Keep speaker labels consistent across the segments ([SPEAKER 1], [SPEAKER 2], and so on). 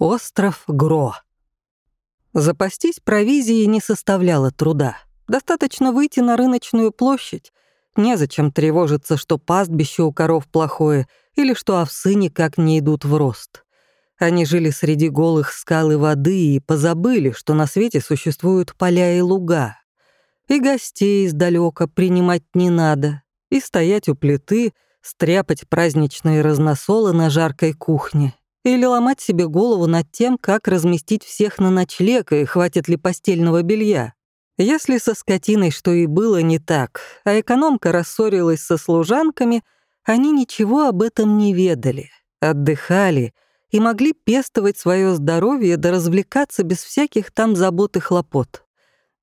[SPEAKER 1] Остров Гро. Запастись провизией не составляло труда. Достаточно выйти на рыночную площадь. Незачем тревожиться, что пастбище у коров плохое или что овсы никак не идут в рост. Они жили среди голых скал и воды и позабыли, что на свете существуют поля и луга. И гостей издалека принимать не надо, и стоять у плиты, стряпать праздничные разносолы на жаркой кухне, или ломать себе голову над тем, как разместить всех на ночлег и хватит ли постельного белья. Если со скотиной что и было не так, а экономка рассорилась со служанками, они ничего об этом не ведали, отдыхали и могли пестовать свое здоровье да развлекаться без всяких там забот и хлопот.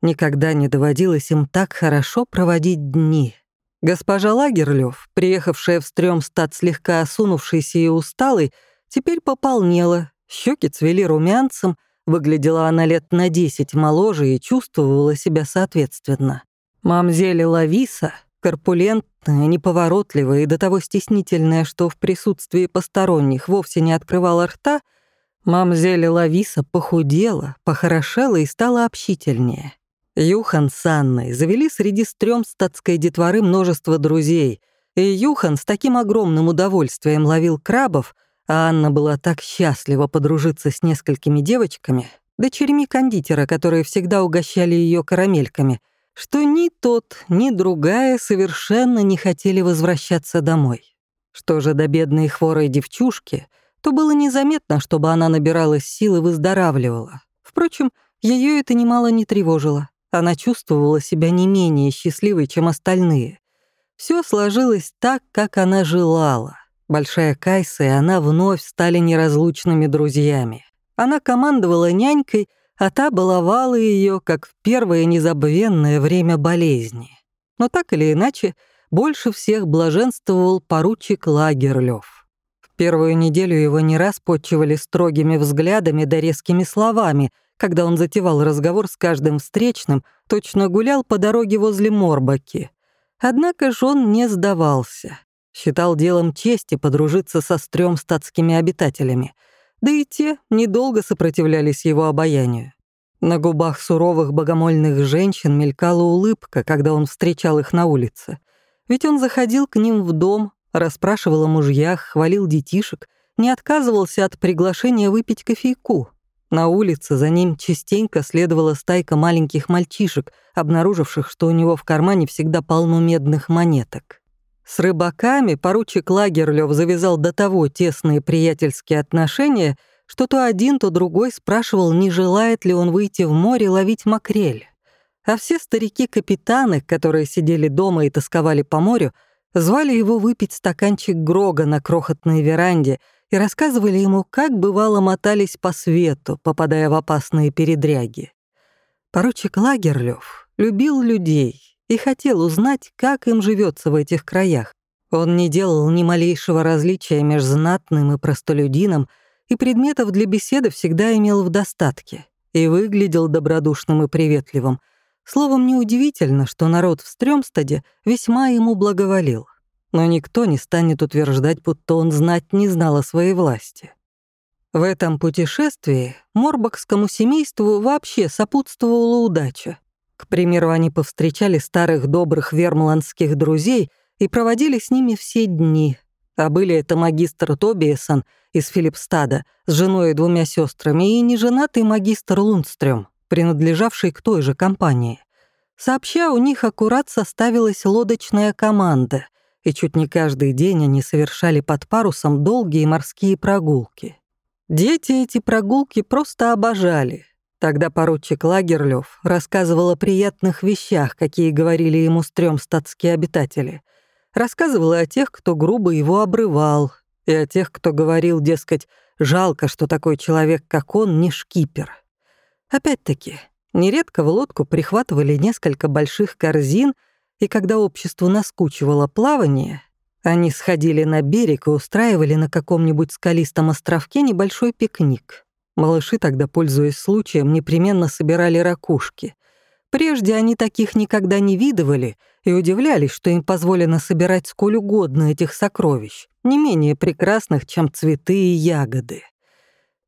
[SPEAKER 1] Никогда не доводилось им так хорошо проводить дни. Госпожа Лагерлёв, приехавшая в Стрёмстад слегка осунувшейся и усталой, теперь пополнела, щеки цвели румянцем, выглядела она лет на десять моложе и чувствовала себя соответственно. Мамзели Лависа, корпулентная, неповоротливая и до того стеснительная, что в присутствии посторонних вовсе не открывала рта, мамзели Лависа похудела, похорошела и стала общительнее. Юхан с Анной завели среди стрёмстатской детворы множество друзей, и Юхан с таким огромным удовольствием ловил крабов — а Анна была так счастлива подружиться с несколькими девочками, дочерьми кондитера, которые всегда угощали ее карамельками, что ни тот, ни другая совершенно не хотели возвращаться домой. Что же до бедной хворой девчушки, то было незаметно, чтобы она набиралась сил и выздоравливала. Впрочем, ее это немало не тревожило. Она чувствовала себя не менее счастливой, чем остальные. Все сложилось так, как она желала. Большая Кайса и она вновь стали неразлучными друзьями. Она командовала нянькой, а та баловала ее, как в первое незабвенное время болезни. Но так или иначе, больше всех блаженствовал поручик Лагерлёв. В первую неделю его не раз почивали строгими взглядами да резкими словами, когда он затевал разговор с каждым встречным, точно гулял по дороге возле Морбаки. Однако же он не сдавался. Считал делом чести подружиться со стрём статскими обитателями, да и те недолго сопротивлялись его обаянию. На губах суровых богомольных женщин мелькала улыбка, когда он встречал их на улице. Ведь он заходил к ним в дом, расспрашивал о мужьях, хвалил детишек, не отказывался от приглашения выпить кофейку. На улице за ним частенько следовала стайка маленьких мальчишек, обнаруживших, что у него в кармане всегда полно медных монеток. С рыбаками поручик Лагерлёв завязал до того тесные приятельские отношения, что то один, то другой спрашивал, не желает ли он выйти в море ловить макрель. А все старики-капитаны, которые сидели дома и тосковали по морю, звали его выпить стаканчик Грога на крохотной веранде и рассказывали ему, как бывало мотались по свету, попадая в опасные передряги. Поручик Лагерлёв любил людей, и хотел узнать, как им живется в этих краях. Он не делал ни малейшего различия между знатным и простолюдином, и предметов для беседы всегда имел в достатке, и выглядел добродушным и приветливым. Словом, неудивительно, что народ в Стрёмстаде весьма ему благоволил. Но никто не станет утверждать, будто он знать не знал о своей власти. В этом путешествии морбокскому семейству вообще сопутствовала удача. К примеру, они повстречали старых добрых вермландских друзей и проводили с ними все дни. А были это магистр Тобиесон из Филипстада с женой и двумя сестрами и неженатый магистр Лундстрём, принадлежавший к той же компании. Сообща, у них аккурат составилась лодочная команда, и чуть не каждый день они совершали под парусом долгие морские прогулки. Дети эти прогулки просто обожали — Тогда поручик Лагерлёв рассказывал о приятных вещах, какие говорили ему стрёмстатские обитатели. Рассказывал о тех, кто грубо его обрывал, и о тех, кто говорил, дескать, жалко, что такой человек, как он, не шкипер. Опять-таки, нередко в лодку прихватывали несколько больших корзин, и когда обществу наскучивало плавание, они сходили на берег и устраивали на каком-нибудь скалистом островке небольшой пикник. Малыши тогда, пользуясь случаем, непременно собирали ракушки. Прежде они таких никогда не видывали и удивлялись, что им позволено собирать сколь угодно этих сокровищ, не менее прекрасных, чем цветы и ягоды.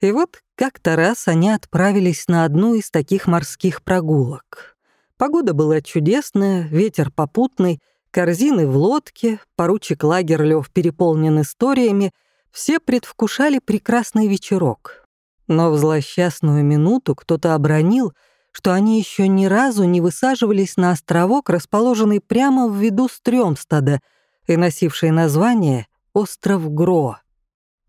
[SPEAKER 1] И вот как-то раз они отправились на одну из таких морских прогулок. Погода была чудесная, ветер попутный, корзины в лодке, поручик Лагерлёв переполнен историями, все предвкушали прекрасный вечерок. Но в злосчастную минуту кто-то обронил, что они еще ни разу не высаживались на островок, расположенный прямо в виду Стрёмстада и носивший название «Остров Гро».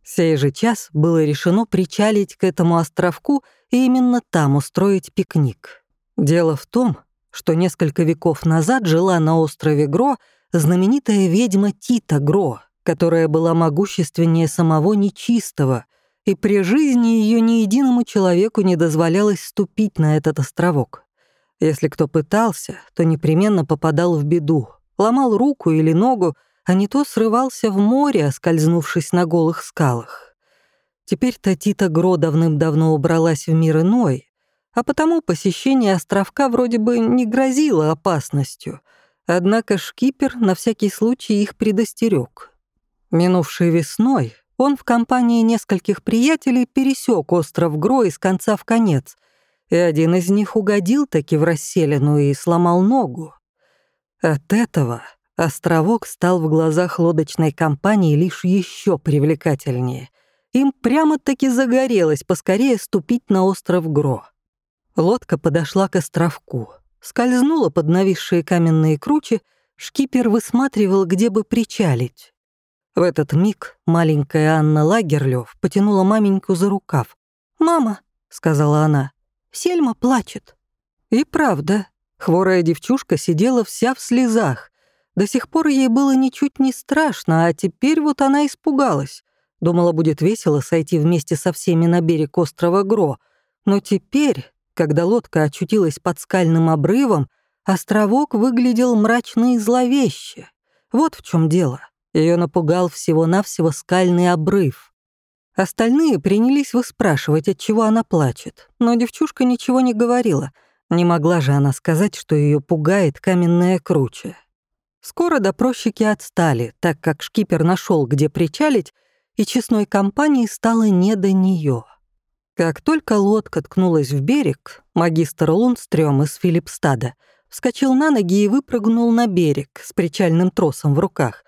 [SPEAKER 1] Сей же час было решено причалить к этому островку и именно там устроить пикник. Дело в том, что несколько веков назад жила на острове Гро знаменитая ведьма Тита Гро, которая была могущественнее самого нечистого, и при жизни ее ни единому человеку не дозволялось ступить на этот островок. Если кто пытался, то непременно попадал в беду, ломал руку или ногу, а не то срывался в море, оскользнувшись на голых скалах. Теперь-то Тита Гро давным-давно убралась в мир иной, а потому посещение островка вроде бы не грозило опасностью, однако шкипер на всякий случай их предостерег. Минувшей весной он в компании нескольких приятелей пересек остров Гро из конца в конец, и один из них угодил таки в расселину и сломал ногу. От этого Островок стал в глазах лодочной компании лишь еще привлекательнее. Им прямо-таки загорелось поскорее ступить на остров Гро. Лодка подошла к островку, скользнула под нависшие каменные кручи, шкипер высматривал, где бы причалить. В этот миг маленькая Анна Лагерлёв потянула маменьку за рукав. «Мама», — сказала она, — «Сельма плачет». И правда, хворая девчушка сидела вся в слезах, до сих пор ей было ничуть не страшно, а теперь вот она испугалась. Думала, будет весело сойти вместе со всеми на берег острова Гро. Но теперь, когда лодка очутилась под скальным обрывом, островок выглядел мрачно и зловеще. Вот в чем дело. Ее напугал всего-навсего скальный обрыв. Остальные принялись выспрашивать, от чего она плачет, но девчушка ничего не говорила. Не могла же она сказать, что ее пугает каменная круче. Скоро допросчики отстали, так как шкипер нашел, где причалить, и честной компании стало не до нее. Как только лодка ткнулась в берег, магистр Лунстрём из Филипстада вскочил на ноги и выпрыгнул на берег с причальным тросом в руках.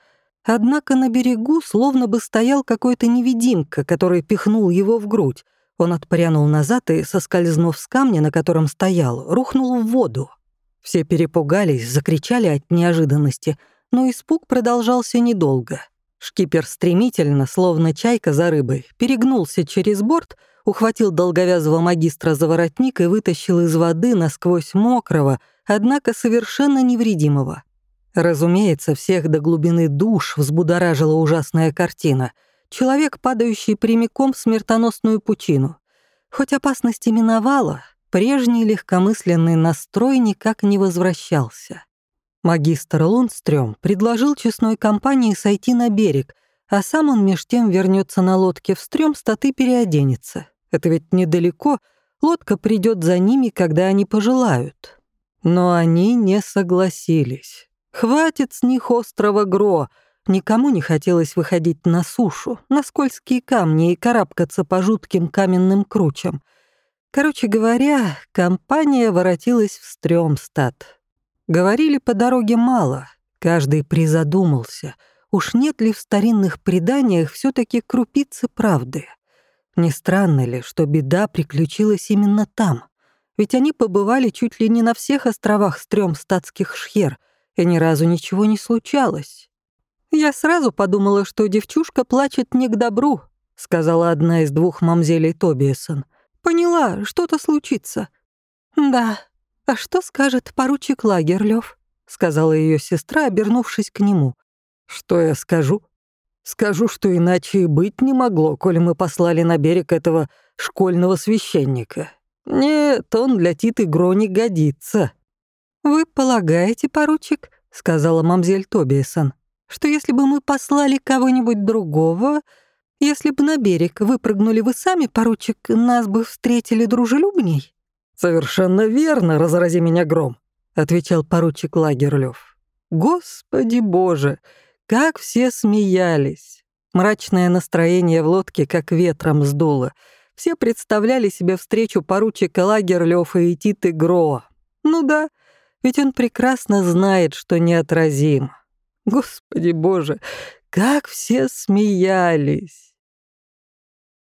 [SPEAKER 1] Однако на берегу словно бы стоял какой-то невидимка, который пихнул его в грудь. Он отпрянул назад и, соскользнув с камня, на котором стоял, рухнул в воду. Все перепугались, закричали от неожиданности, но испуг продолжался недолго. Шкипер стремительно, словно чайка за рыбой, перегнулся через борт, ухватил долговязого магистра за воротник и вытащил из воды насквозь мокрого, однако совершенно невредимого. Разумеется, всех до глубины душ взбудоражила ужасная картина. Человек, падающий прямиком в смертоносную пучину. Хоть опасность и миновала, Прежний легкомысленный настрой никак не возвращался. Магистр Лундстрём предложил честной компании сойти на берег, а сам он меж тем вернется на лодке в Стрёмстад и переоденется. Это ведь недалеко, лодка придет за ними, когда они пожелают. Но они не согласились. Хватит с них острова Гро. Никому не хотелось выходить на сушу, на скользкие камни и карабкаться по жутким каменным кручам — Короче говоря, компания воротилась в Стрёмстад. Говорили по дороге мало, каждый призадумался, уж нет ли в старинных преданиях все таки крупицы правды. Не странно ли, что беда приключилась именно там? Ведь они побывали чуть ли не на всех островах Стрёмстадских шхер, и ни разу ничего не случалось. «Я сразу подумала, что девчушка плачет не к добру», сказала одна из двух мамзелей Тобиасон — Поняла, что-то случится». «Да. А что скажет поручик Лагерлёв?» — сказала ее сестра, обернувшись к нему.
[SPEAKER 2] «Что я скажу? Скажу, что иначе и быть не могло, коли мы послали на берег этого школьного священника. Нет, он для Титы Гро не годится».
[SPEAKER 1] «Вы полагаете, поручик?» — сказала мамзель Тобиасон, «что если бы мы послали кого-нибудь другого, если бы на берег выпрыгнули вы сами, поручик, нас бы встретили дружелюбней».
[SPEAKER 2] «Совершенно верно, разрази меня гром», — отвечал поручик Лагерлёв. «Господи боже, как все смеялись! Мрачное настроение в лодке как ветром сдуло.
[SPEAKER 1] Все представляли себе встречу поручика Лагерлёфа и Титы Гро. Ну да, ведь он прекрасно знает, что неотразим. Господи боже, как все смеялись!